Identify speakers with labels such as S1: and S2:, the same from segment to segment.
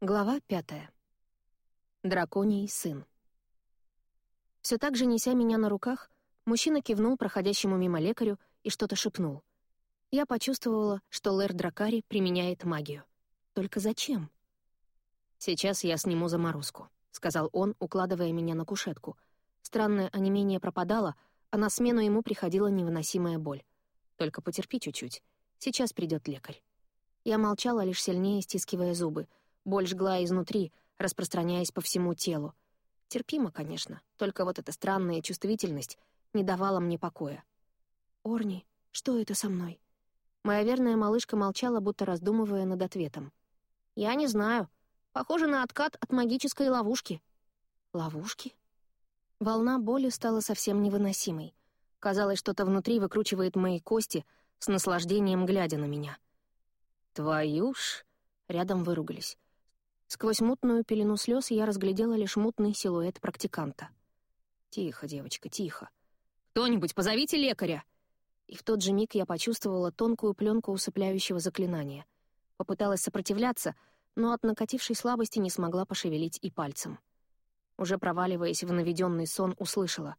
S1: Глава пятая. Драконий сын. Все так же, неся меня на руках, мужчина кивнул проходящему мимо лекарю и что-то шепнул. Я почувствовала, что Лэр Дракари применяет магию. Только зачем? «Сейчас я сниму заморозку», — сказал он, укладывая меня на кушетку. Странное онемение пропадало, а на смену ему приходила невыносимая боль. «Только потерпи чуть-чуть. Сейчас придет лекарь». Я молчала, лишь сильнее стискивая зубы — Боль жгла изнутри, распространяясь по всему телу. Терпимо, конечно, только вот эта странная чувствительность не давала мне покоя. «Орни, что это со мной?» Моя верная малышка молчала, будто раздумывая над ответом. «Я не знаю. Похоже на откат от магической ловушки». «Ловушки?» Волна боли стала совсем невыносимой. Казалось, что-то внутри выкручивает мои кости, с наслаждением глядя на меня. «Твою ж...» — рядом выругались. Сквозь мутную пелену слез я разглядела лишь мутный силуэт практиканта. «Тихо, девочка, тихо. Кто-нибудь позовите лекаря!» И в тот же миг я почувствовала тонкую пленку усыпляющего заклинания. Попыталась сопротивляться, но от накатившей слабости не смогла пошевелить и пальцем. Уже проваливаясь в наведенный сон, услышала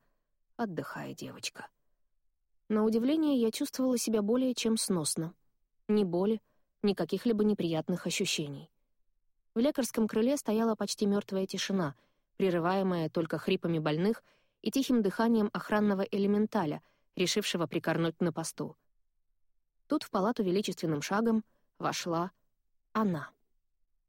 S1: «Отдыхай, девочка». На удивление я чувствовала себя более чем сносно. Ни боли, ни каких-либо неприятных ощущений. В лекарском крыле стояла почти мертвая тишина, прерываемая только хрипами больных и тихим дыханием охранного элементаля, решившего прикорнуть на посту. Тут в палату величественным шагом вошла она.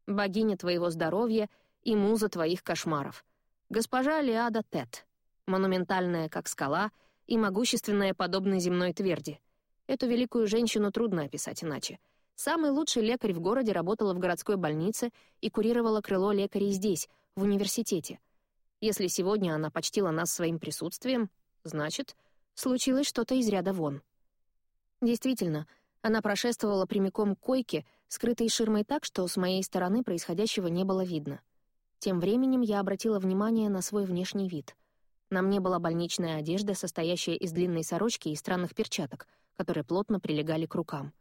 S1: Богиня твоего здоровья и муза твоих кошмаров. Госпожа Лиада Тет, монументальная, как скала, и могущественная, подобно земной тверди. Эту великую женщину трудно описать иначе — Самый лучший лекарь в городе работала в городской больнице и курировала крыло лекарей здесь, в университете. Если сегодня она почтила нас своим присутствием, значит, случилось что-то из ряда вон. Действительно, она прошествовала прямиком к койке, скрытой ширмой так, что с моей стороны происходящего не было видно. Тем временем я обратила внимание на свой внешний вид. На мне была больничная одежда, состоящая из длинной сорочки и странных перчаток, которые плотно прилегали к рукам.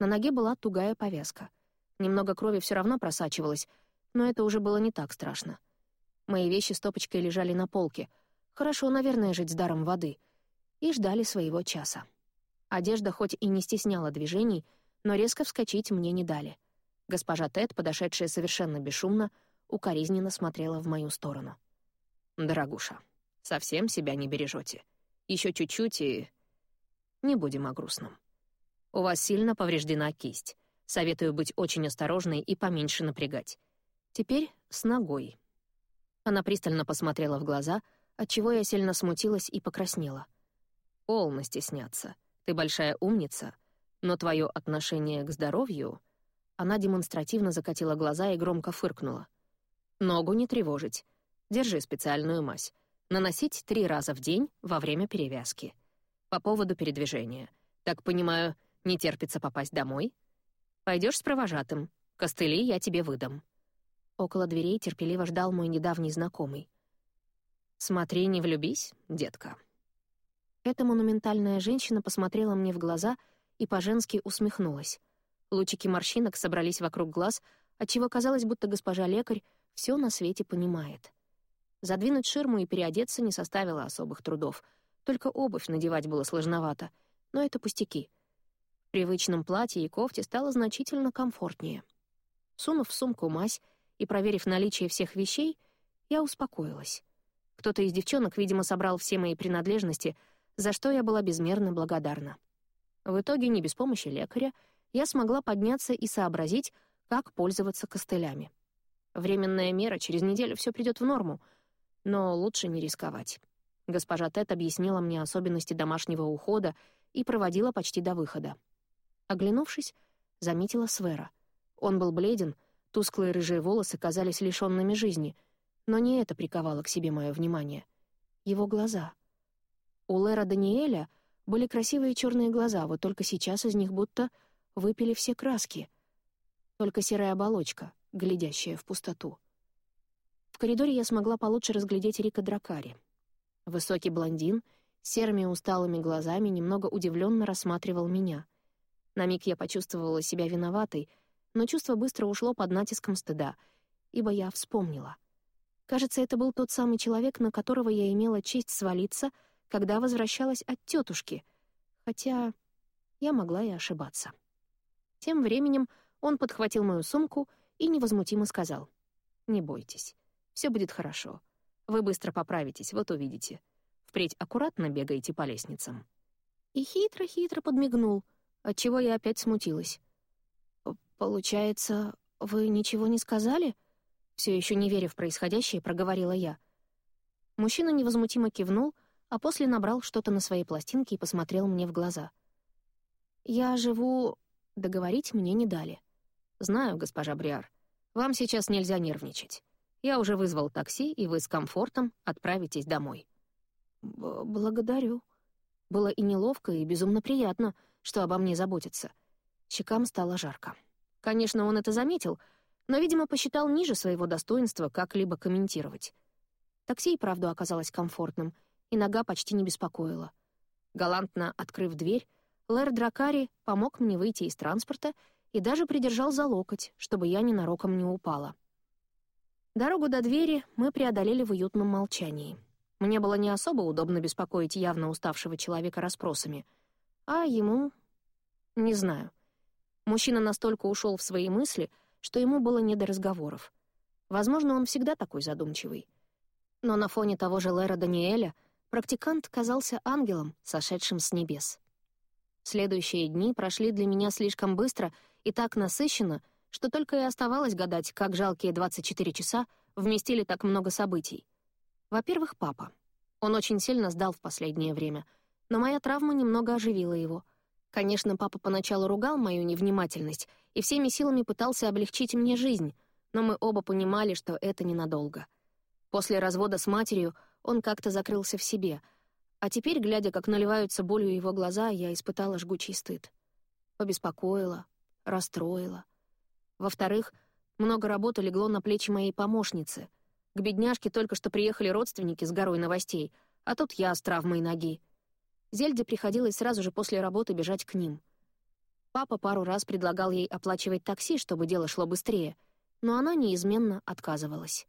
S1: На ноге была тугая повязка. Немного крови все равно просачивалось, но это уже было не так страшно. Мои вещи стопочкой лежали на полке. Хорошо, наверное, жить с даром воды. И ждали своего часа. Одежда хоть и не стесняла движений, но резко вскочить мне не дали. Госпожа Тед, подошедшая совершенно бесшумно, укоризненно смотрела в мою сторону. «Дорогуша, совсем себя не бережете. Еще чуть-чуть и... Не будем о грустном». У вас сильно повреждена кисть. Советую быть очень осторожной и поменьше напрягать. Теперь с ногой». Она пристально посмотрела в глаза, отчего я сильно смутилась и покраснела. «Полно стесняться. Ты большая умница, но твое отношение к здоровью...» Она демонстративно закатила глаза и громко фыркнула. «Ногу не тревожить. Держи специальную мазь. Наносить три раза в день во время перевязки. По поводу передвижения. Так понимаю, не терпится попасть домой? Пойдешь с провожатым. Костыли я тебе выдам». Около дверей терпеливо ждал мой недавний знакомый. «Смотри, не влюбись, детка». Эта монументальная женщина посмотрела мне в глаза и по-женски усмехнулась. Лучики морщинок собрались вокруг глаз, отчего казалось, будто госпожа лекарь все на свете понимает. Задвинуть ширму и переодеться не составило особых трудов. Только обувь надевать было сложновато. Но это пустяки — привычном платье и кофте стало значительно комфортнее. Сунув в сумку мазь и проверив наличие всех вещей, я успокоилась. Кто-то из девчонок, видимо, собрал все мои принадлежности, за что я была безмерно благодарна. В итоге, не без помощи лекаря, я смогла подняться и сообразить, как пользоваться костылями. Временная мера, через неделю все придет в норму, но лучше не рисковать. Госпожа Тет объяснила мне особенности домашнего ухода и проводила почти до выхода. Оглянувшись, заметила Свера. Он был бледен, тусклые рыжие волосы казались лишёнными жизни, но не это приковало к себе мое внимание. Его глаза. У Лера Даниэля были красивые черные глаза, вот только сейчас из них будто выпили все краски. Только серая оболочка, глядящая в пустоту. В коридоре я смогла получше разглядеть Рика Дракари. Высокий блондин серыми усталыми глазами немного удивленно рассматривал меня. На миг я почувствовала себя виноватой, но чувство быстро ушло под натиском стыда, ибо я вспомнила. Кажется, это был тот самый человек, на которого я имела честь свалиться, когда возвращалась от тетушки, хотя я могла и ошибаться. Тем временем он подхватил мою сумку и невозмутимо сказал. «Не бойтесь, все будет хорошо. Вы быстро поправитесь, вот увидите. Впредь аккуратно бегайте по лестницам». И хитро-хитро подмигнул, отчего я опять смутилась. «Получается, вы ничего не сказали?» Все еще не веря в происходящее, проговорила я. Мужчина невозмутимо кивнул, а после набрал что-то на своей пластинке и посмотрел мне в глаза. «Я живу...» Договорить мне не дали. «Знаю, госпожа Бриар, вам сейчас нельзя нервничать. Я уже вызвал такси, и вы с комфортом отправитесь домой». Б «Благодарю». Было и неловко, и безумно приятно, что обо мне заботятся. Щекам стало жарко. Конечно, он это заметил, но, видимо, посчитал ниже своего достоинства как-либо комментировать. Такси и правду оказалось комфортным, и нога почти не беспокоила. Галантно открыв дверь, Лэр Дракари помог мне выйти из транспорта и даже придержал за локоть, чтобы я ненароком не упала. Дорогу до двери мы преодолели в уютном молчании. Мне было не особо удобно беспокоить явно уставшего человека расспросами, а ему... не знаю. Мужчина настолько ушел в свои мысли, что ему было не до разговоров. Возможно, он всегда такой задумчивый. Но на фоне того же Лера Даниэля практикант казался ангелом, сошедшим с небес. Следующие дни прошли для меня слишком быстро и так насыщенно, что только и оставалось гадать, как жалкие 24 часа вместили так много событий. Во-первых, папа. Он очень сильно сдал в последнее время, но моя травма немного оживила его — Конечно, папа поначалу ругал мою невнимательность и всеми силами пытался облегчить мне жизнь, но мы оба понимали, что это ненадолго. После развода с матерью он как-то закрылся в себе, а теперь, глядя, как наливаются болью его глаза, я испытала жгучий стыд. Побеспокоила, расстроила. Во-вторых, много работы легло на плечи моей помощницы. К бедняжке только что приехали родственники с горой новостей, а тут я с травмой ноги. Зельде приходилось сразу же после работы бежать к ним. Папа пару раз предлагал ей оплачивать такси, чтобы дело шло быстрее, но она неизменно отказывалась.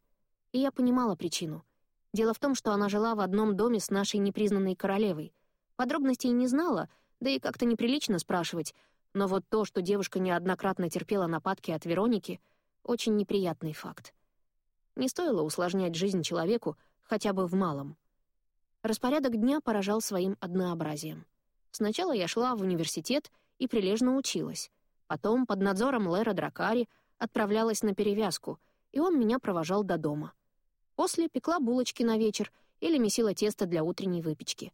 S1: И я понимала причину. Дело в том, что она жила в одном доме с нашей непризнанной королевой. Подробностей не знала, да и как-то неприлично спрашивать, но вот то, что девушка неоднократно терпела нападки от Вероники, очень неприятный факт. Не стоило усложнять жизнь человеку хотя бы в малом. Распорядок дня поражал своим однообразием. Сначала я шла в университет и прилежно училась. Потом, под надзором Лера Дракари, отправлялась на перевязку, и он меня провожал до дома. После пекла булочки на вечер или месила тесто для утренней выпечки.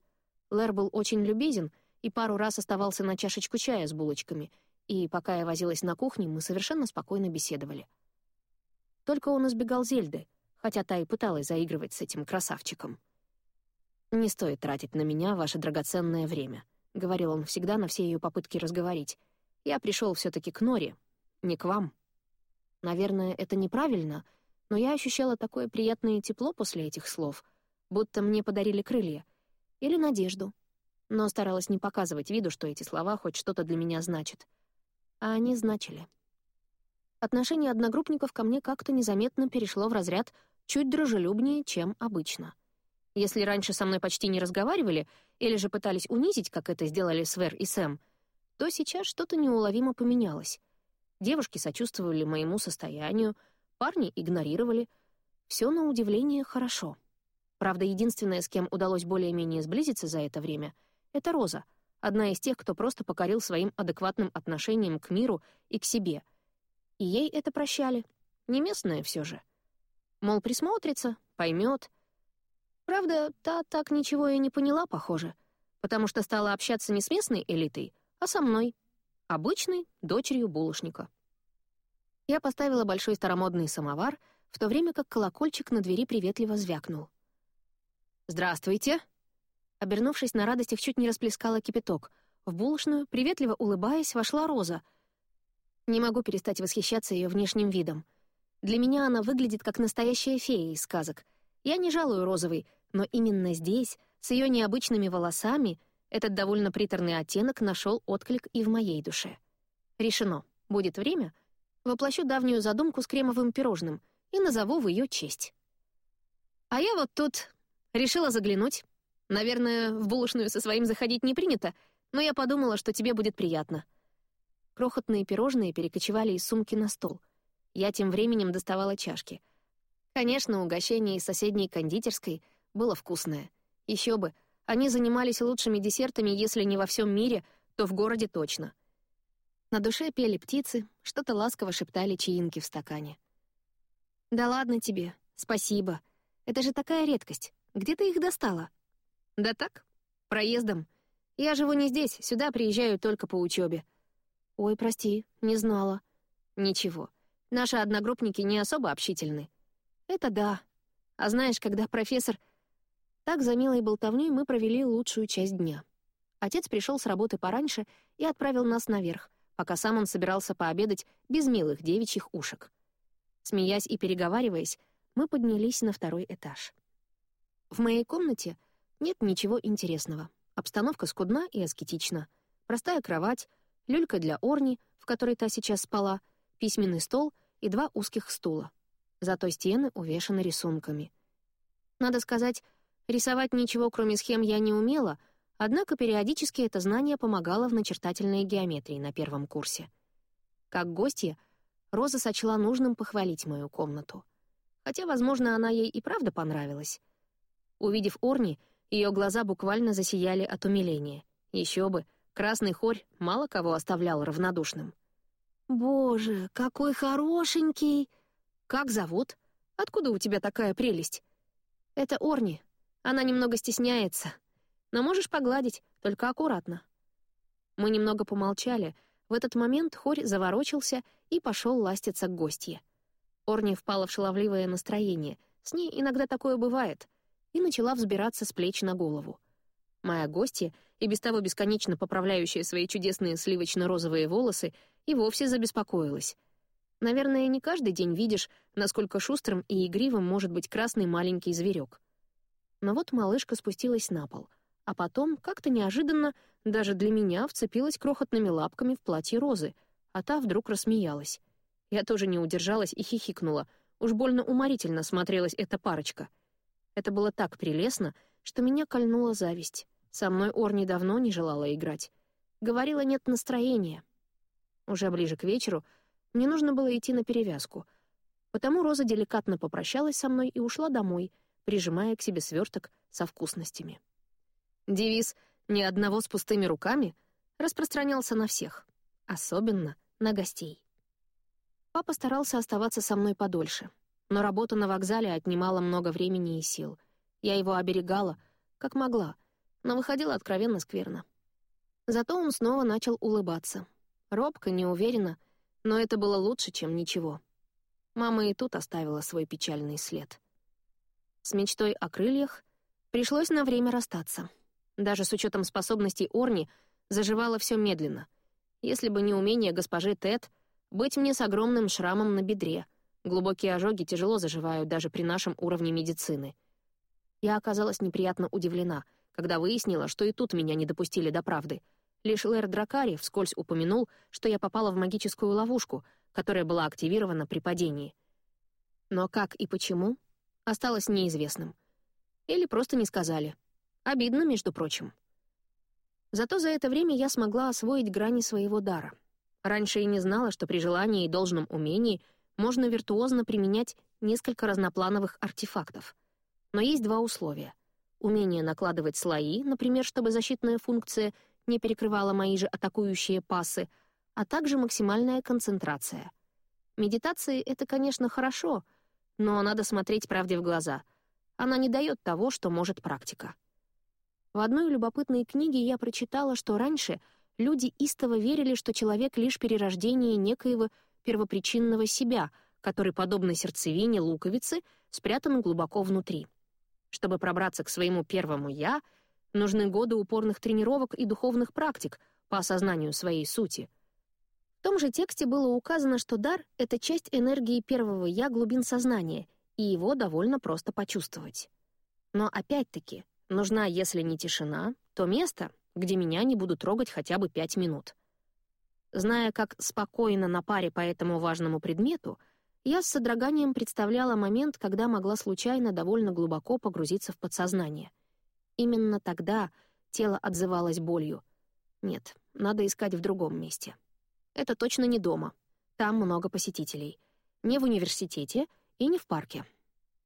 S1: Лэр был очень любезен и пару раз оставался на чашечку чая с булочками, и пока я возилась на кухне, мы совершенно спокойно беседовали. Только он избегал Зельды, хотя та и пыталась заигрывать с этим красавчиком. «Не стоит тратить на меня ваше драгоценное время», — говорил он всегда на все ее попытки разговорить. «Я пришел все таки к Норе, не к вам». Наверное, это неправильно, но я ощущала такое приятное тепло после этих слов, будто мне подарили крылья. Или надежду. Но старалась не показывать виду, что эти слова хоть что-то для меня значат. А они значили. Отношение одногруппников ко мне как-то незаметно перешло в разряд чуть дружелюбнее, чем обычно — если раньше со мной почти не разговаривали или же пытались унизить, как это сделали Свер и Сэм, то сейчас что-то неуловимо поменялось. Девушки сочувствовали моему состоянию, парни игнорировали. Все на удивление хорошо. Правда, единственная, с кем удалось более-менее сблизиться за это время, — это Роза, одна из тех, кто просто покорил своим адекватным отношением к миру и к себе. И ей это прощали. Не местная все же. Мол, присмотрится, поймет — Правда, та так ничего и не поняла, похоже, потому что стала общаться не с местной элитой, а со мной, обычной дочерью булочника. Я поставила большой старомодный самовар, в то время как колокольчик на двери приветливо звякнул. «Здравствуйте!» Обернувшись на радостях, чуть не расплескала кипяток. В булочную, приветливо улыбаясь, вошла Роза. Не могу перестать восхищаться ее внешним видом. Для меня она выглядит как настоящая фея из сказок. Я не жалую розовый, но именно здесь, с ее необычными волосами, этот довольно приторный оттенок нашел отклик и в моей душе. Решено. Будет время. Воплощу давнюю задумку с кремовым пирожным, и назову в ее честь. А я вот тут решила заглянуть. Наверное, в булочную со своим заходить не принято, но я подумала, что тебе будет приятно. Крохотные пирожные перекочевали из сумки на стол. Я тем временем доставала чашки. Конечно, угощение из соседней кондитерской было вкусное. Еще бы, они занимались лучшими десертами, если не во всем мире, то в городе точно. На душе пели птицы, что-то ласково шептали чаинки в стакане. «Да ладно тебе, спасибо. Это же такая редкость. Где ты их достала?» «Да так, проездом. Я живу не здесь, сюда приезжаю только по учебе. «Ой, прости, не знала». «Ничего. Наши одногруппники не особо общительны». «Это да. А знаешь, когда профессор...» Так за милой болтовней мы провели лучшую часть дня. Отец пришел с работы пораньше и отправил нас наверх, пока сам он собирался пообедать без милых девичьих ушек. Смеясь и переговариваясь, мы поднялись на второй этаж. В моей комнате нет ничего интересного. Обстановка скудна и аскетична. Простая кровать, люлька для Орни, в которой та сейчас спала, письменный стол и два узких стула. Зато стены увешаны рисунками. Надо сказать, рисовать ничего, кроме схем, я не умела, Однако периодически это знание помогало в начертательной геометрии на первом курсе. Как гостья, Роза сочла нужным похвалить мою комнату. Хотя, возможно, она ей и правда понравилась. Увидев Орни, ее глаза буквально засияли от умиления. Еще бы, красный хорь мало кого оставлял равнодушным. «Боже, какой хорошенький!» «Как зовут? Откуда у тебя такая прелесть?» «Это Орни. Она немного стесняется», но можешь погладить, только аккуратно». Мы немного помолчали. В этот момент Хорь заворочился и пошел ластиться к гостье. Орни впала в шаловливое настроение. С ней иногда такое бывает. И начала взбираться с плеч на голову. Моя гостья, и без того бесконечно поправляющая свои чудесные сливочно-розовые волосы, и вовсе забеспокоилась. Наверное, не каждый день видишь, насколько шустрым и игривым может быть красный маленький зверек. Но вот малышка спустилась на пол — а потом, как-то неожиданно, даже для меня вцепилась крохотными лапками в платье Розы, а та вдруг рассмеялась. Я тоже не удержалась и хихикнула. Уж больно уморительно смотрелась эта парочка. Это было так прелестно, что меня кольнула зависть. Со мной Орни давно не желала играть. Говорила, нет настроения. Уже ближе к вечеру мне нужно было идти на перевязку. Потому Роза деликатно попрощалась со мной и ушла домой, прижимая к себе сверток со вкусностями. Девиз «ни одного с пустыми руками» распространялся на всех, особенно на гостей. Папа старался оставаться со мной подольше, но работа на вокзале отнимала много времени и сил. Я его оберегала, как могла, но выходила откровенно скверно. Зато он снова начал улыбаться. Робко, неуверенно, но это было лучше, чем ничего. Мама и тут оставила свой печальный след. С мечтой о крыльях пришлось на время расстаться — даже с учетом способностей Орни, заживало все медленно. Если бы не умение госпожи Тед, быть мне с огромным шрамом на бедре. Глубокие ожоги тяжело заживают даже при нашем уровне медицины. Я оказалась неприятно удивлена, когда выяснила, что и тут меня не допустили до правды. Лишь Лэр Дракари вскользь упомянул, что я попала в магическую ловушку, которая была активирована при падении. Но как и почему, осталось неизвестным. Или просто не сказали — Обидно, между прочим. Зато за это время я смогла освоить грани своего дара. Раньше я не знала, что при желании и должном умении можно виртуозно применять несколько разноплановых артефактов. Но есть два условия. Умение накладывать слои, например, чтобы защитная функция не перекрывала мои же атакующие пасы, а также максимальная концентрация. Медитации — это, конечно, хорошо, но надо смотреть правде в глаза. Она не дает того, что может практика. В одной любопытной книге я прочитала, что раньше люди истово верили, что человек — лишь перерождение некоего первопричинного себя, который, подобно сердцевине луковицы, спрятан глубоко внутри. Чтобы пробраться к своему первому «я», нужны годы упорных тренировок и духовных практик по осознанию своей сути. Том же тексте было указано, что дар — это часть энергии первого «я» глубин сознания, и его довольно просто почувствовать. Но опять-таки, Нужна, если не тишина, то место, где меня не будут трогать хотя бы пять минут. Зная, как спокойно на паре по этому важному предмету, я с содроганием представляла момент, когда могла случайно довольно глубоко погрузиться в подсознание. Именно тогда тело отзывалось болью. Нет, надо искать в другом месте. Это точно не дома. Там много посетителей. Не в университете и не в парке.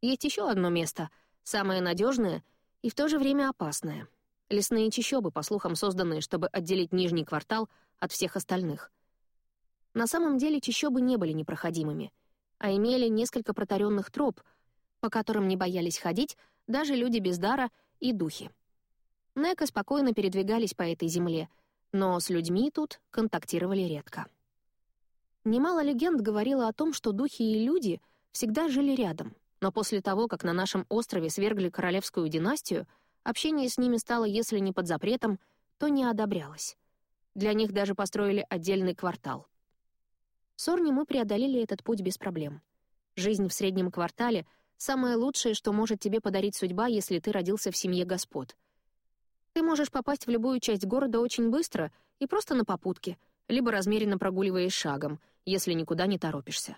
S1: Есть еще одно место, самое надежное и в то же время опасное. Лесные чащобы, по слухам, созданные, чтобы отделить нижний квартал от всех остальных. На самом деле чащобы не были непроходимыми, а имели несколько протаренных троп, по которым не боялись ходить даже люди без дара и духи. Нека спокойно передвигались по этой земле, но с людьми тут контактировали редко. Немало легенд говорило о том, что духи и люди всегда жили рядом, но после того, как на нашем острове свергли королевскую династию, общение с ними стало, если не под запретом, то не одобрялось. Для них даже построили отдельный квартал. С Орни мы преодолели этот путь без проблем. Жизнь в среднем квартале — самое лучшее, что может тебе подарить судьба, если ты родился в семье господ. Ты можешь попасть в любую часть города очень быстро и просто на попутке, либо размеренно прогуливаясь шагом — если никуда не торопишься.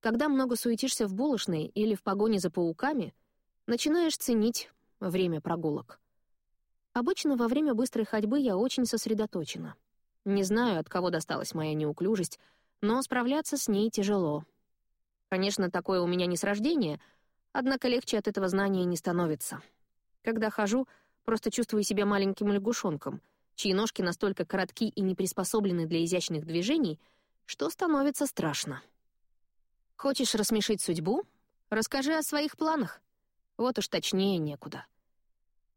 S1: Когда много суетишься в булочной или в погоне за пауками, начинаешь ценить время прогулок. Обычно во время быстрой ходьбы я очень сосредоточена. Не знаю, от кого досталась моя неуклюжесть, но справляться с ней тяжело. Конечно, такое у меня не с рождения, однако легче от этого знания не становится. Когда хожу, просто чувствую себя маленьким лягушонком, чьи ножки настолько коротки и не приспособлены для изящных движений — что становится страшно. Хочешь рассмешить судьбу? Расскажи о своих планах. Вот уж точнее некуда.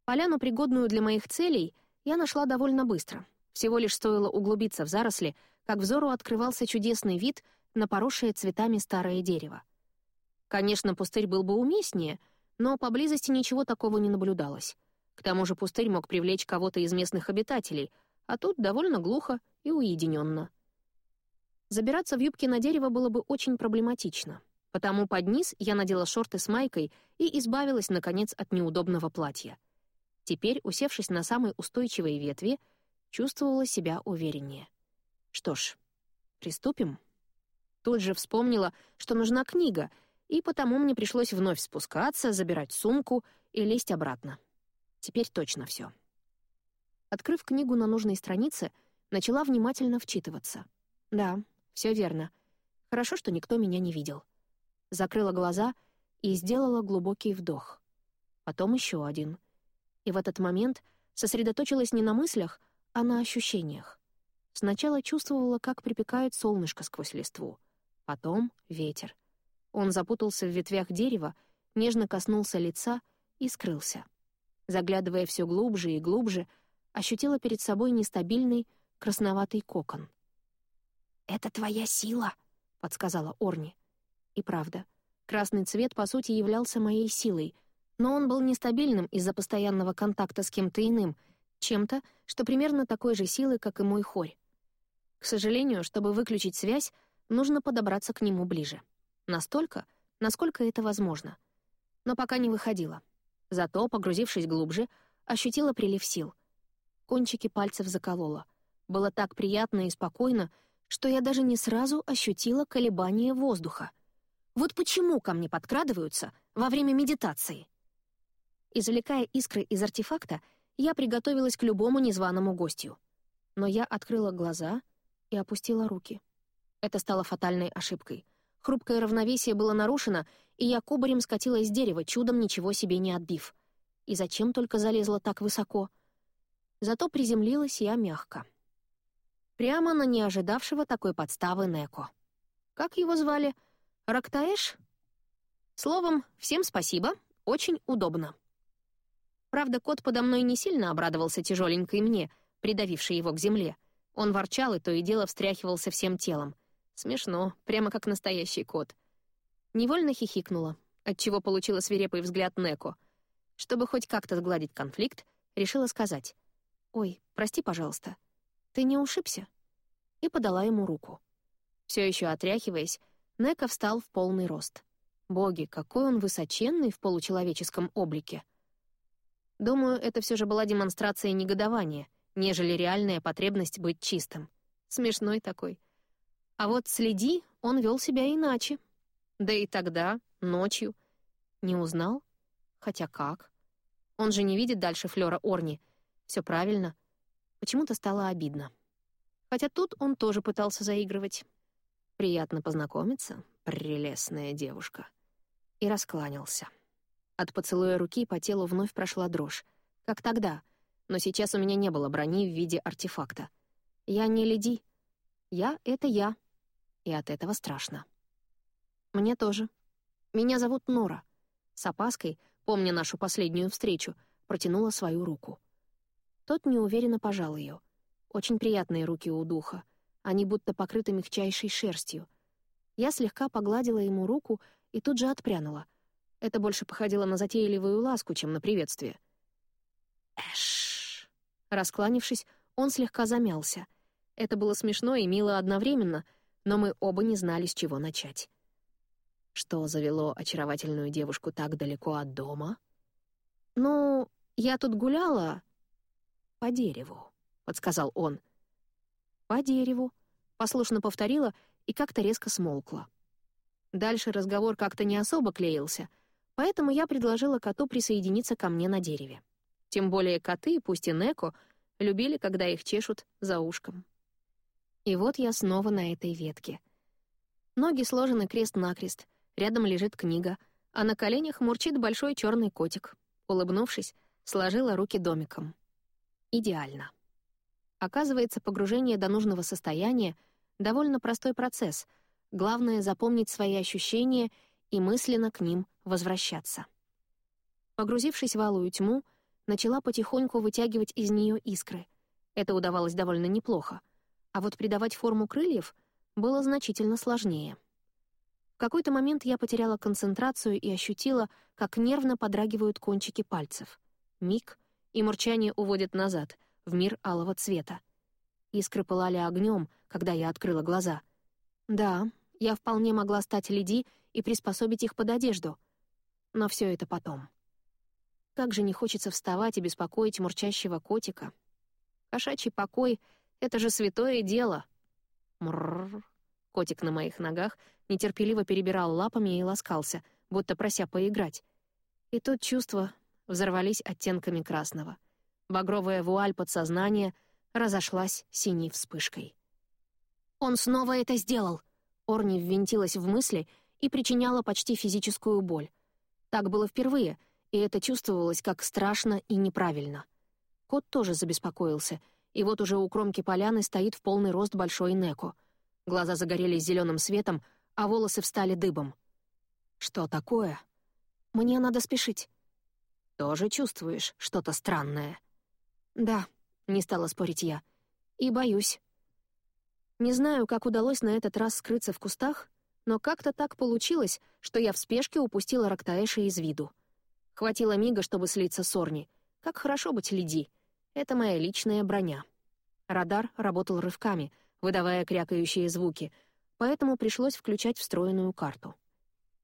S1: Поляну, пригодную для моих целей, я нашла довольно быстро. Всего лишь стоило углубиться в заросли, как взору открывался чудесный вид на поросшее цветами старое дерево. Конечно, пустырь был бы уместнее, но поблизости ничего такого не наблюдалось. К тому же пустырь мог привлечь кого-то из местных обитателей, а тут довольно глухо и уединенно. Забираться в юбки на дерево было бы очень проблематично, потому под низ я надела шорты с майкой и избавилась, наконец, от неудобного платья. Теперь, усевшись на самой устойчивой ветви, чувствовала себя увереннее. Что ж, приступим. Тут же вспомнила, что нужна книга, и потому мне пришлось вновь спускаться, забирать сумку и лезть обратно. Теперь точно все. Открыв книгу на нужной странице, начала внимательно вчитываться. Да, все верно. Хорошо, что никто меня не видел. Закрыла глаза и сделала глубокий вдох. Потом еще один. И в этот момент сосредоточилась не на мыслях, а на ощущениях. Сначала чувствовала, как припекает солнышко сквозь листву. Потом — ветер. Он запутался в ветвях дерева, нежно коснулся лица и скрылся. Заглядывая все глубже и глубже, ощутила перед собой нестабильный красноватый кокон — «Это твоя сила», — подсказала Орни. И правда, красный цвет, по сути, являлся моей силой, но он был нестабильным из-за постоянного контакта с кем-то иным, чем-то, что примерно такой же силы, как и мой хорь. К сожалению, чтобы выключить связь, нужно подобраться к нему ближе. Настолько, насколько это возможно. Но пока не выходила. Зато, погрузившись глубже, ощутила прилив сил. Кончики пальцев заколола. Было так приятно и спокойно, что я даже не сразу ощутила колебание воздуха. Вот почему ко мне подкрадываются во время медитации. Извлекая искры из артефакта, я приготовилась к любому незваному гостю. Но я открыла глаза и опустила руки. Это стало фатальной ошибкой. Хрупкое равновесие было нарушено, и я кубарем скатилась с дерева, чудом ничего себе не отбив. И зачем только залезла так высоко? Зато приземлилась я мягко прямо на неожидавшего такой подставы Неко. Как его звали? Рактаэш? Словом, всем спасибо, очень удобно. Правда, кот подо мной не сильно обрадовался тяжеленькой мне, придавившей его к земле. Он ворчал и то и дело встряхивался всем телом. Смешно, прямо как настоящий кот. Невольно хихикнула, отчего получила свирепый взгляд Неко. Чтобы хоть как-то сгладить конфликт, решила сказать. «Ой, прости, пожалуйста, «Ты не ушибся?» И подала ему руку. Все еще отряхиваясь, Нека встал в полный рост. Боги, какой он высоченный в получеловеческом облике. Думаю, это все же была демонстрация негодования, нежели реальная потребность быть чистым. Смешной такой. А вот следи, он вел себя иначе, Да и тогда, ночью. Не узнал? Хотя как? Он же не видит дальше Флёра Орни. Все правильно. Почему-то стало обидно. Хотя тут он тоже пытался заигрывать. «Приятно познакомиться, прелестная девушка». И раскланялся. От поцелуя руки по телу вновь прошла дрожь. Как тогда. Но сейчас у меня не было брони в виде артефакта. Я не леди. Я — это я. И от этого страшно. Мне тоже. Меня зовут Нора. С опаской, помня нашу последнюю встречу, протянула свою руку. Тот неуверенно пожал ее. Очень приятные руки у духа. Они будто покрыты мягчайшей шерстью. Я слегка погладила ему руку и тут же отпрянула. Это больше походило на затейливую ласку, чем на приветствие. «Эш!» Раскланившись, он слегка замялся. Это было смешно и мило одновременно, но мы оба не знали, с чего начать. Что завело очаровательную девушку так далеко от дома? «Ну, я тут гуляла...» «По дереву», — подсказал он. «По дереву», — послушно повторила и как-то резко смолкла. Дальше разговор как-то не особо клеился, поэтому я предложила коту присоединиться ко мне на дереве. Тем более коты, пусть и Неко, любили, когда их чешут за ушком. И вот я снова на этой ветке. Ноги сложены крест-накрест, рядом лежит книга, а на коленях мурчит большой черный котик. Улыбнувшись, сложила руки домиком. Идеально. Оказывается, погружение до нужного состояния — довольно простой процесс. Главное — запомнить свои ощущения и мысленно к ним возвращаться. Погрузившись в алую тьму, начала потихоньку вытягивать из нее искры. Это удавалось довольно неплохо. А вот придавать форму крыльев было значительно сложнее. Какой-то момент я потеряла концентрацию и ощутила, как нервно подрагивают кончики пальцев. Миг, и мурчание уводит назад — в мир алого цвета. Искры пылали огнем, когда я открыла глаза. Да, я вполне могла стать леди и приспособить их под одежду. Но все это потом. Как же не хочется вставать и беспокоить мурчащего котика. Кошачий покой — это же святое дело. Мрррр. Котик на моих ногах нетерпеливо перебирал лапами и ласкался, будто прося поиграть. И тут чувства взорвались оттенками красного. Багровая вуаль подсознания разошлась синей вспышкой. «Он снова это сделал!» Орни ввинтилась в мысли и причиняла почти физическую боль. Так было впервые, и это чувствовалось как страшно и неправильно. Кот тоже забеспокоился, и вот уже у кромки поляны стоит в полный рост большой Неко. Глаза загорелись зеленым светом, а волосы встали дыбом. «Что такое?» «Мне надо спешить». «Тоже чувствуешь что-то странное?» «Да», — не стала спорить я. «И боюсь». Не знаю, как удалось на этот раз скрыться в кустах, но как-то так получилось, что я в спешке упустила Рактаэша из виду. Хватило мига, чтобы слиться с Орни. Как хорошо быть леди. Это моя личная броня. Радар работал рывками, выдавая крякающие звуки, поэтому пришлось включать встроенную карту.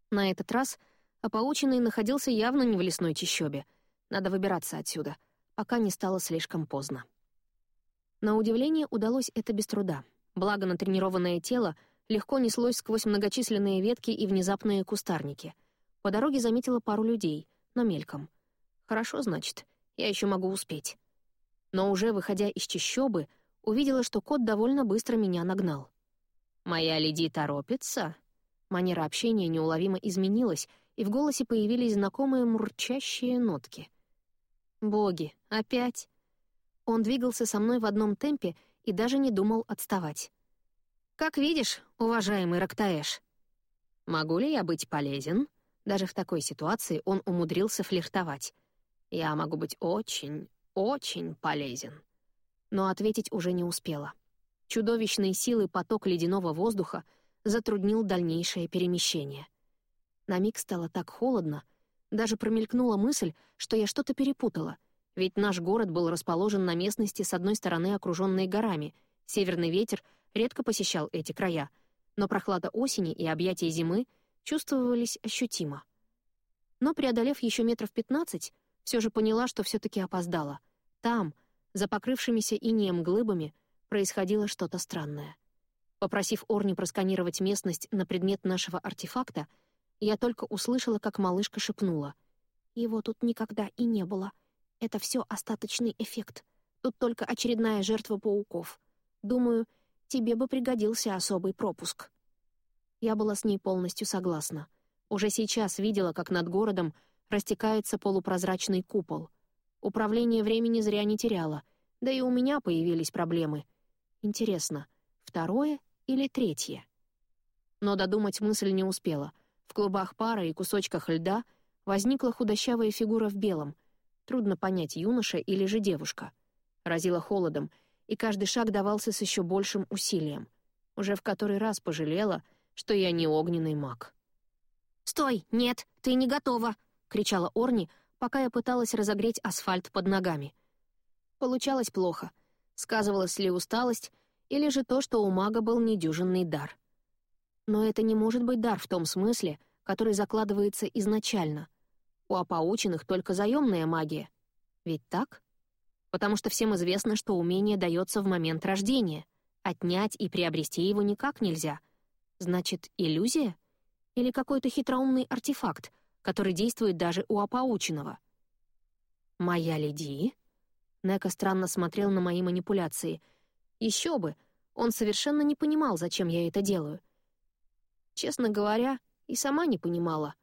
S1: На этот раз опоученный находился явно не в лесной чащобе. Надо выбираться отсюда — пока не стало слишком поздно. На удивление удалось это без труда. Благо натренированное тело легко неслось сквозь многочисленные ветки и внезапные кустарники. По дороге заметила пару людей, но мельком. Хорошо, значит, я еще могу успеть. Но уже выходя из чащобы, увидела, что кот довольно быстро меня нагнал. «Моя леди торопится?» Манера общения неуловимо изменилась, и в голосе появились знакомые мурчащие нотки — Боги, опять? Он двигался со мной в одном темпе и даже не думал отставать. «Как видишь, уважаемый Рактаэш». «Могу ли я быть полезен?» Даже в такой ситуации он умудрился флиртовать. «Я могу быть очень, очень полезен». Но ответить уже не успела. Чудовищной силы поток ледяного воздуха затруднил дальнейшее перемещение. На миг стало так холодно, даже промелькнула мысль, что я что-то перепутала, ведь наш город был расположен на местности с одной стороны окруженной горами, северный ветер редко посещал эти края, но прохлада осени и объятия зимы чувствовались ощутимо. Но, преодолев еще метров пятнадцать, все же поняла, что все-таки опоздала. Там, за покрывшимися инеем глыбами, происходило что-то странное. Попросив Орни просканировать местность на предмет нашего артефакта, Я только услышала, как малышка шепнула. «Его тут никогда и не было. Это все остаточный эффект. Тут только очередная жертва пауков. Думаю, тебе бы пригодился особый пропуск». Я была с ней полностью согласна. Уже сейчас видела, как над городом растекается полупрозрачный купол. Управление времени зря не теряла, да и у меня появились проблемы. Интересно, второе или третье? Но додумать мысль не успела. В клубах пара и кусочках льда возникла худощавая фигура в белом. Трудно понять, юноша или же девушка. Разила холодом, и каждый шаг давался с еще большим усилием. Уже в который раз пожалела, что я не огненный маг.
S2: «Стой! Нет, ты не готова!» — кричала Орни, пока я пыталась разогреть асфальт под ногами.
S1: Получалось плохо. Сказывалась ли усталость, или же то, что у мага был недюжинный дар. Но это не может быть дар в том смысле, который закладывается изначально. У опаученных только заемная магия. Ведь так? Потому что всем известно, что умение дается в момент рождения. Отнять и приобрести его никак нельзя. Значит, иллюзия — или какой-то хитроумный артефакт, который действует даже у опаученного. «Моя леди?» Нека странно смотрел на мои манипуляции. Еще бы! Он совершенно не понимал, зачем я это делаю. Честно говоря, и сама не понимала.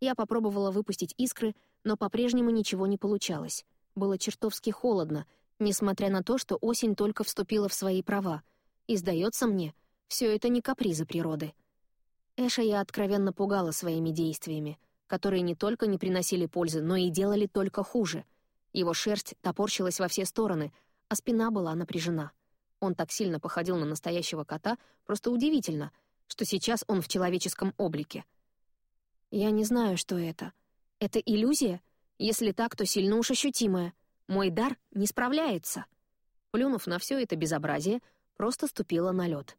S1: Я попробовала выпустить искры, но по-прежнему ничего не получалось. Было чертовски холодно, несмотря на то, что осень только вступила в свои права. И, сдается мне, все это не капризы природы. Эша я откровенно пугала своими действиями, которые не только не приносили пользы, но и делали только хуже. Его шерсть топорщилась во все стороны, а спина была напряжена. Он так сильно походил на настоящего кота, просто удивительно, что сейчас он в человеческом облике. Я не знаю, что это. Это иллюзия? Если так, то сильно уж ощутимая. Мой дар не справляется. Плюнув на все это безобразие, просто ступила на лед.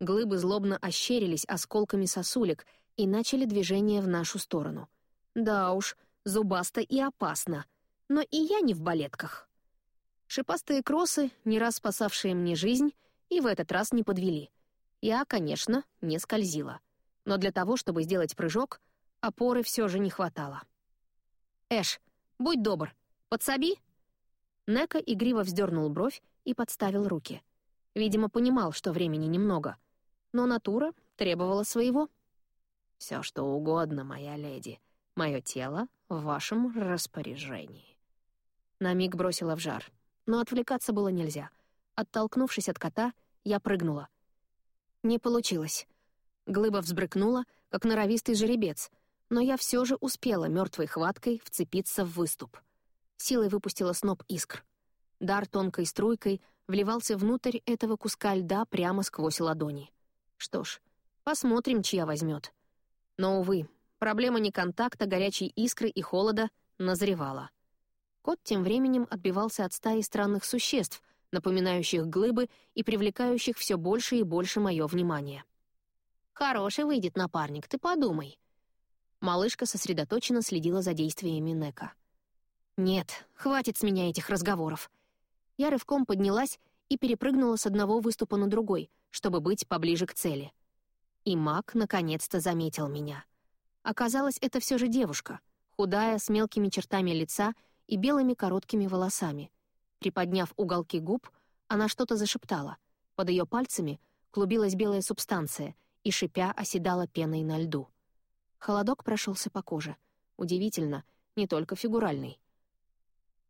S1: Глыбы злобно ощерились осколками сосулек и начали движение в нашу сторону. Да уж, зубасто и опасно. Но и я не в балетках. Шипастые кроссы, не раз спасавшие мне жизнь, и в этот раз не подвели. Я, конечно, не скользила. Но для того, чтобы сделать прыжок, опоры все же не хватало. «Эш, будь добр, подсоби!» Нека игриво вздернул бровь и подставил руки. Видимо, понимал, что времени немного — но натура требовала своего. «Все, что угодно, моя леди. Мое тело в вашем распоряжении». На миг бросила в жар, но отвлекаться было нельзя. Оттолкнувшись от кота, я прыгнула. Не получилось. Глыба взбрыкнула, как норовистый жеребец, но я все же успела мертвой хваткой вцепиться в выступ. Силой выпустила сноп искр. Дар тонкой струйкой вливался внутрь этого куска льда прямо сквозь ладони. Что ж, посмотрим, чья возьмет. Но, увы, проблема не контакта, горячей искры и холода назревала. Кот тем временем отбивался от стаи странных существ, напоминающих глыбы и привлекающих все больше и больше мое внимание. «Хороший выйдет напарник, ты подумай». Малышка сосредоточенно следила за действиями Нека. «Нет, хватит с меня этих разговоров». Я рывком поднялась и перепрыгнула с одного выступа на другой, чтобы быть поближе к цели. И маг наконец-то заметил меня. Оказалось, это все же девушка, худая, с мелкими чертами лица и белыми короткими волосами. Приподняв уголки губ, она что-то зашептала. Под ее пальцами клубилась белая субстанция и, шипя, оседала пеной на льду. Холодок прошелся по коже. Удивительно, не только фигуральный.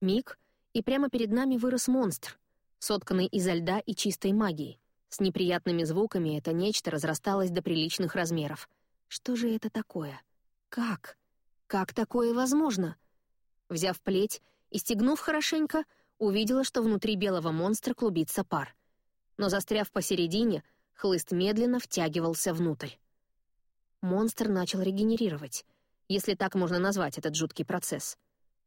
S1: Миг, и прямо перед нами вырос монстр, сотканный изо льда и чистой магии. С неприятными звуками это нечто разрасталось до приличных размеров. Что же это такое? Как? Как такое возможно? Взяв плеть и стегнув хорошенько, увидела, что внутри белого монстра клубится пар. Но застряв посередине, хлыст медленно втягивался внутрь. Монстр начал регенерировать, если так можно назвать этот жуткий процесс.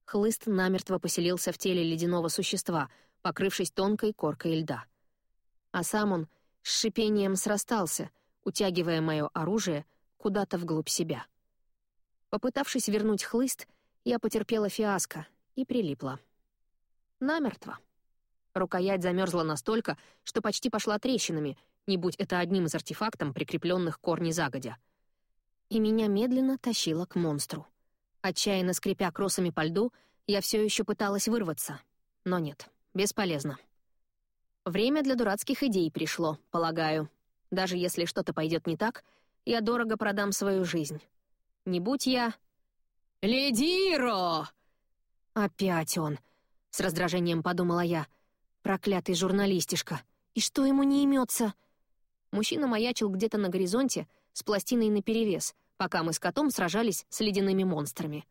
S1: Хлыст намертво поселился в теле ледяного существа, покрывшись тонкой коркой льда а сам он с шипением срастался, утягивая мое оружие куда-то вглубь себя. Попытавшись вернуть хлыст, я потерпела фиаско и прилипла. Намертво. Рукоять замерзла настолько, что почти пошла трещинами, не будь это одним из артефактов, прикрепленных корни загодя. и меня медленно тащило к монстру. Отчаянно скрипя кроссами по льду, я все еще пыталась вырваться. Но нет, бесполезно. Время для дурацких идей пришло, полагаю. Даже если что-то пойдет не так, я дорого продам свою жизнь. Не будь я... «Ледиро!» «Опять он!» — с раздражением подумала я. «Проклятый журналистишка! И что ему не имется?» Мужчина маячил где-то на горизонте с пластиной наперевес, пока мы с котом сражались с ледяными монстрами.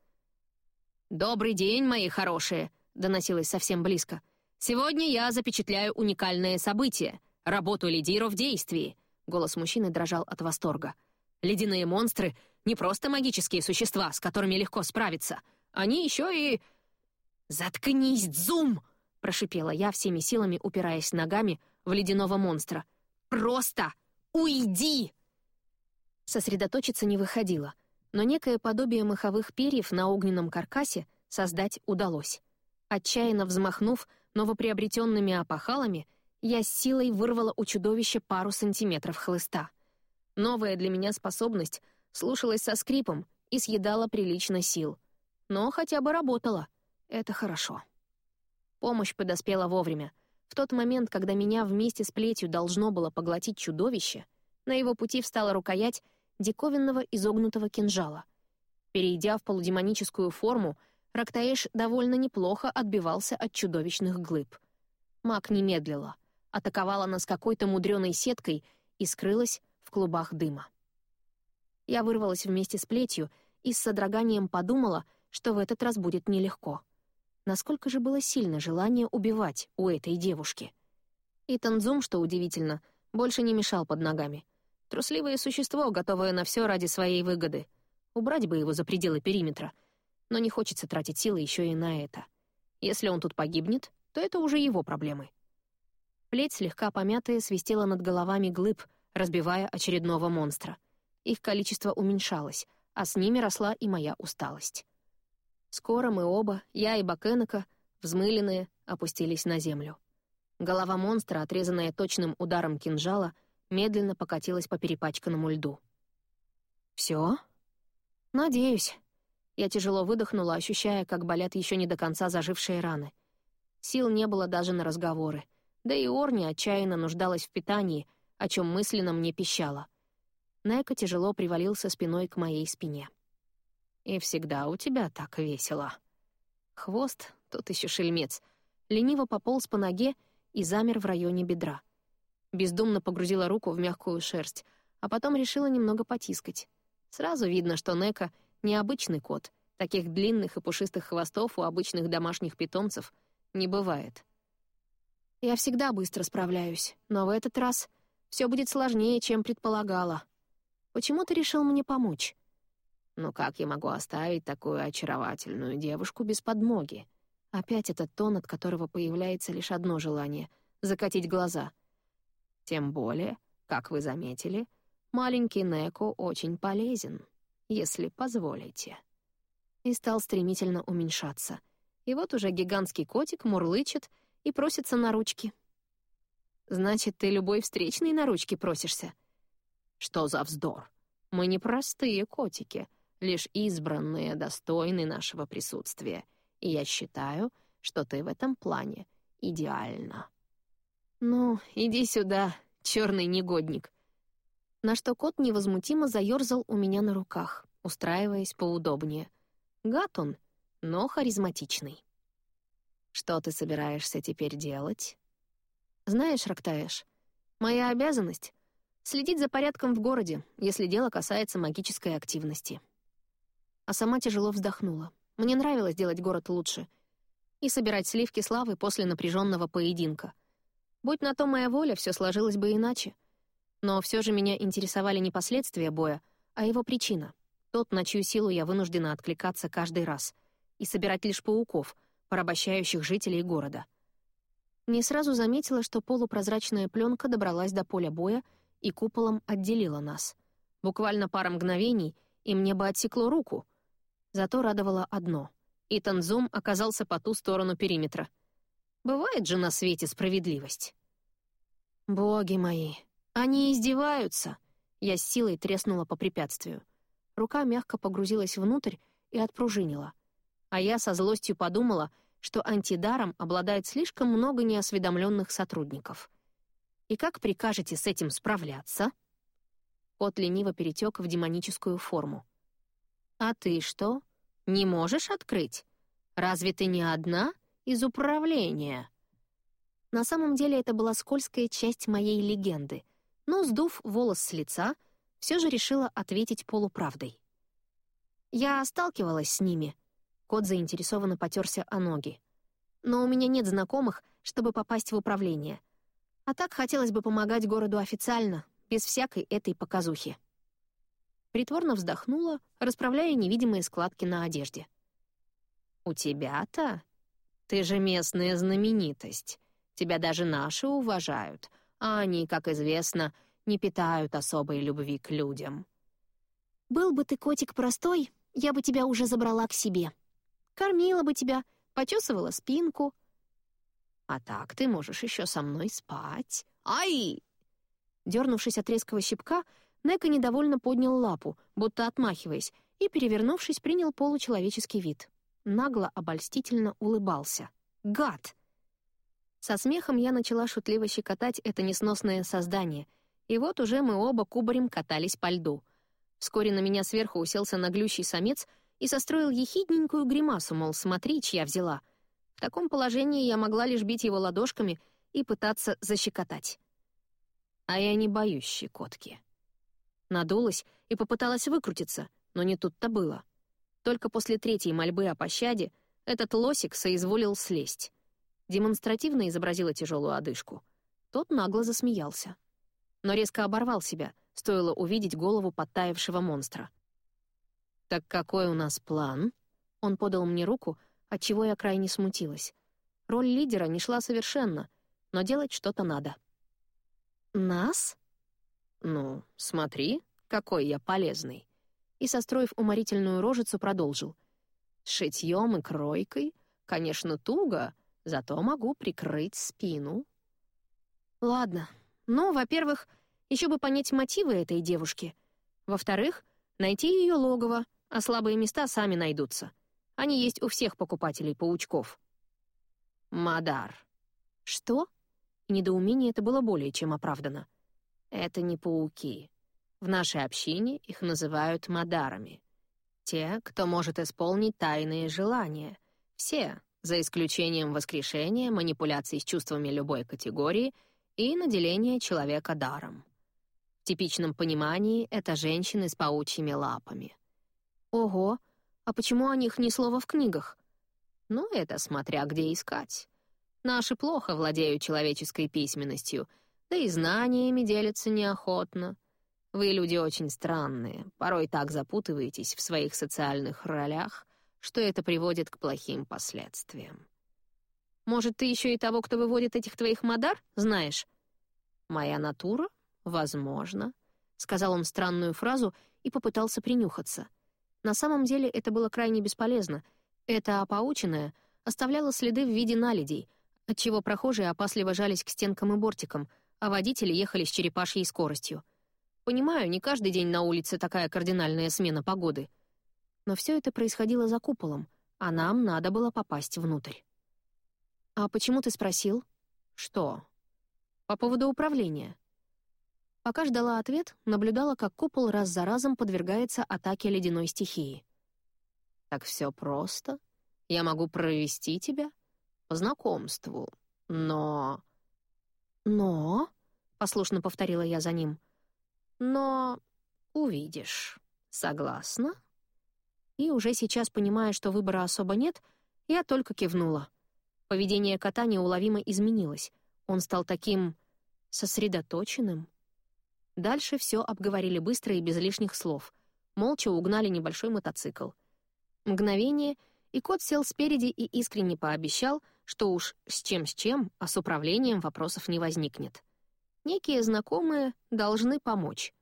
S1: «Добрый день, мои хорошие!» — доносилось совсем близко. «Сегодня я запечатляю уникальное событие — работу лидира в действии!» Голос мужчины дрожал от восторга. «Ледяные монстры — не просто магические существа, с которыми легко справиться. Они еще и...» «Заткнись, Дзум!» — прошипела я всеми силами, упираясь ногами в ледяного монстра — Просто уйди!» Сосредоточиться не выходило, но некое подобие маховых перьев на огненном каркасе создать удалось. Отчаянно взмахнув новоприобретенными опахалами, я с силой вырвала у чудовища пару сантиметров хлыста. Новая для меня способность слушалась со скрипом и съедала прилично сил. Но хотя бы работала. Это хорошо. Помощь подоспела вовремя. В тот момент, когда меня вместе с плетью должно было поглотить чудовище, на его пути встала рукоять диковинного изогнутого кинжала. Перейдя в полудемоническую форму, Рактаэш довольно неплохо отбивался от чудовищных глыб. Маг не медлила, атаковала нас какой-то мудреной сеткой и скрылась в клубах дыма. Я вырвалась вместе с плетью и с содроганием подумала, что в этот раз будет нелегко — Насколько же было сильно желание убивать у этой девушки? И Танзум, что удивительно, больше не мешал под ногами. Трусливое существо, готовое на все ради своей выгоды. Убрать бы его за пределы периметра. Но не хочется тратить силы еще и на это. Если он тут погибнет, то это уже его проблемы. Плеть, слегка помятая, свистела над головами глыб, разбивая очередного монстра. Их количество уменьшалось, а с ними росла и моя усталость. Скоро мы оба, я и Бакенека, взмыленные, опустились на землю. Голова монстра, отрезанная точным ударом кинжала, медленно покатилась по перепачканному льду. «Все?» «Надеюсь». Я тяжело выдохнула, ощущая, как болят еще не до конца зажившие раны. Сил не было даже на разговоры. Да и Орни отчаянно нуждалась в питании, о чем мысленно мне пищала. Нека тяжело привалился спиной к моей спине. И всегда у тебя так весело. Хвост, тот еще шельмец, лениво пополз по ноге и замер в районе бедра. Бездумно погрузила руку в мягкую шерсть, а потом решила немного потискать. Сразу видно, что Нека — необычный кот. Таких длинных и пушистых хвостов у обычных домашних питомцев не бывает. Я всегда быстро справляюсь, но в этот раз все будет сложнее, чем предполагала. Почему ты решил мне помочь? Но как я могу оставить такую очаровательную девушку без подмоги? Опять этот тон, от которого появляется лишь одно желание — закатить глаза. Тем более, как вы заметили, маленький Неко очень полезен, если позволите. И стал стремительно уменьшаться. И вот уже гигантский котик мурлычет и просится на ручки. «Значит, ты любой встречный на ручки просишься?» «Что за вздор? Мы не простые котики», Лишь избранные достойны нашего присутствия, и я считаю, что ты в этом плане идеальна. Ну, иди сюда, черный негодник. На что кот невозмутимо заерзал у меня на руках, устраиваясь поудобнее. Гад он, но харизматичный. Что ты собираешься теперь делать? Знаешь, Рактаэш, моя обязанность — следить за порядком в городе, если дело касается магической активности а сама тяжело вздохнула. Мне нравилось делать город лучше и собирать сливки славы после напряженного поединка. Будь на то моя воля, все сложилось бы иначе. Но все же меня интересовали не последствия боя, а его причина. Тот, на чью силу я вынуждена откликаться каждый раз, и собирать лишь пауков, порабощающих жителей города. Не сразу заметила, что полупрозрачная пленка добралась до поля боя и куполом отделила нас. Буквально пара мгновений, и мне бы отсекло руку, Зато радовало одно. Итан Зум оказался по ту сторону периметра. Бывает же на свете справедливость. «Боги мои, они издеваются!» Я с силой треснула по препятствию. Рука мягко погрузилась внутрь и отпружинила. А я со злостью подумала, что антидаром обладает слишком много неосведомленных сотрудников. И как прикажете с этим справляться? Кот лениво перетек в демоническую форму. «А ты что, не можешь открыть? Разве ты не одна из управления?» На самом деле это была скользкая часть моей легенды, но, сдув волос с лица, все же решила ответить полуправдой. Я сталкивалась с ними. Кот заинтересованно потерся о ноги. Но у меня нет знакомых, чтобы попасть в управление. А так хотелось бы помогать городу официально, без всякой этой показухи. Притворно вздохнула, расправляя невидимые складки на одежде. «У тебя-то? Ты же местная знаменитость. Тебя даже наши уважают, а они, как известно, не питают особой любви к людям».
S2: «Был бы ты котик простой, я бы тебя уже забрала к себе. Кормила бы тебя, почесывала спинку».
S1: «А так ты можешь еще со мной спать. Ай!» Дернувшись от резкого щипка, Нека недовольно поднял лапу, будто отмахиваясь, и, перевернувшись, принял получеловеческий вид. Нагло, обольстительно улыбался. «Гад!» Со смехом я начала шутливо щекотать это несносное создание, и вот уже мы оба кубарем катались по льду. Вскоре на меня сверху уселся наглющий самец и состроил ехидненькую гримасу, мол, смотри, чья взяла. В таком положении я могла лишь бить его ладошками и пытаться защекотать а я не боюсь щекотки. Надулась и попыталась выкрутиться, но не тут-то было. Только после третьей мольбы о пощаде этот лосик соизволил слезть. Демонстративно изобразила тяжелую одышку. Тот нагло засмеялся. Но резко оборвал себя, стоило увидеть голову подтаявшего монстра. «Так какой у нас план?» Он подал мне руку, отчего я крайне смутилась. Роль лидера не шла совершенно, но делать что-то надо.
S2: «Нас?»
S1: «Ну, смотри, какой я полезный». И, состроив уморительную рожицу, продолжил. «С шитьем и кройкой, конечно, туго, зато могу прикрыть спину».
S2: «Ладно. Ну, во-первых, еще бы понять мотивы этой девушки. Во-вторых, найти ее логово, а слабые места сами найдутся. Они есть у всех покупателей паучков».
S1: «Мадар».
S2: «Что?» недоумение это было более чем оправдано.
S1: Это не пауки. В нашей общине их называют мадарами. Те, кто может исполнить тайные желания. Все, за исключением воскрешения, манипуляций с чувствами любой категории и наделения человека даром. В типичном понимании это женщины с паучьими лапами.
S2: Ого, а почему о них ни слова в книгах?
S1: Ну, это смотря где искать. Наши плохо владеют человеческой письменностью, да и знаниями делятся неохотно. Вы люди очень странные, порой так запутываетесь в своих социальных ролях, что это приводит к плохим последствиям.
S2: Может, ты еще и того, кто выводит этих твоих мадар, знаешь?
S1: Моя натура? Возможно.
S2: Сказал он странную фразу и попытался принюхаться. На самом деле это было крайне бесполезно. Это опаученное оставляло следы в виде наледей — отчего прохожие опасливо жались к стенкам и бортикам, а водители ехали с черепашьей скоростью. Понимаю, не каждый день на улице такая кардинальная смена погоды. Но все это происходило за куполом, а нам надо было попасть внутрь. «А почему ты спросил?»
S1: «Что?»
S2: «По поводу управления». Пока ждала ответ, наблюдала, как купол раз за разом подвергается атаке ледяной стихии.
S1: «Так все просто. Я могу провести тебя?» по знакомству, но...»
S2: «Но...» — послушно повторила я за ним.
S1: «Но... увидишь. Согласна?»
S2: И уже сейчас, понимая, что выбора особо нет, я только кивнула. Поведение кота неуловимо изменилось. Он стал таким... сосредоточенным. Дальше все обговорили быстро и без лишних слов. Молча угнали небольшой мотоцикл. Мгновение — и кот сел спереди и искренне пообещал, что уж с чем-с чем, а с управлением вопросов не возникнет. Некие знакомые должны помочь.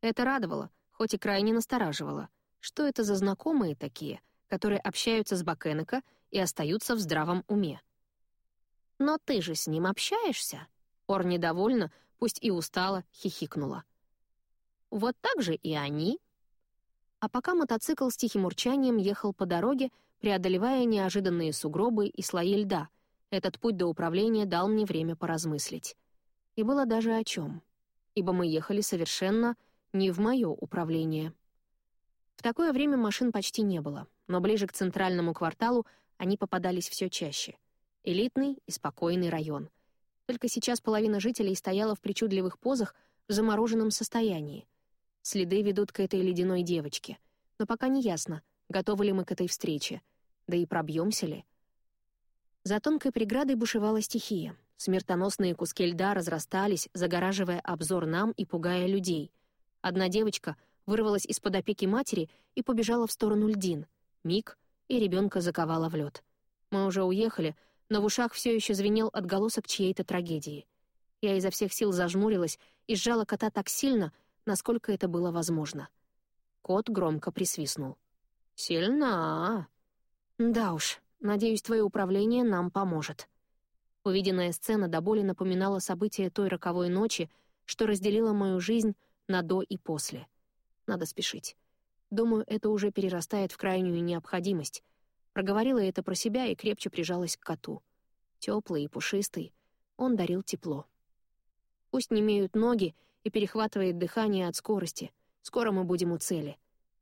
S2: Это радовало, хоть и крайне настораживало. Что это за знакомые такие, которые общаются с Бакенека и остаются в здравом уме? «Но ты же с ним общаешься?» Ор недовольно, пусть и устала, хихикнула. «Вот так же и они». А пока мотоцикл с тихим урчанием ехал по дороге, преодолевая неожиданные сугробы и слои льда, этот путь до управления дал мне время поразмыслить. И было даже о чем. Ибо мы ехали совершенно не в мое управление. В такое время машин почти не было, но ближе к центральному кварталу они попадались все чаще. Элитный и спокойный район. Только сейчас половина жителей стояла в причудливых позах в замороженном состоянии. Следы ведут к этой ледяной девочке. Но пока не ясно, готовы ли мы к этой встрече. Да и пробьемся ли. За тонкой преградой бушевала стихия. Смертоносные куски льда разрастались, загораживая обзор нам и пугая людей. Одна девочка — вырвалась из-под опеки матери и побежала в сторону льдин. Миг, и ребенка заковала в лед. Мы уже уехали, но в ушах все еще звенел отголосок чьей-то трагедии. Я изо всех сил зажмурилась и сжала кота так сильно, насколько это было возможно. Кот громко присвистнул. «Сильна!» «Да уж, надеюсь, твое управление нам поможет». Увиденная сцена до боли напоминала события той роковой ночи, что разделила мою жизнь на «до» и «после». Надо спешить. Думаю, это уже перерастает в крайнюю необходимость. Проговорила это про себя и крепче прижалась к коту. Теплый и пушистый, он дарил тепло. Пусть не имеют ноги и перехватывает дыхание от скорости. Скоро мы будем у цели.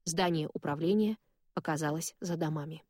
S2: Здание управления показалось за домами.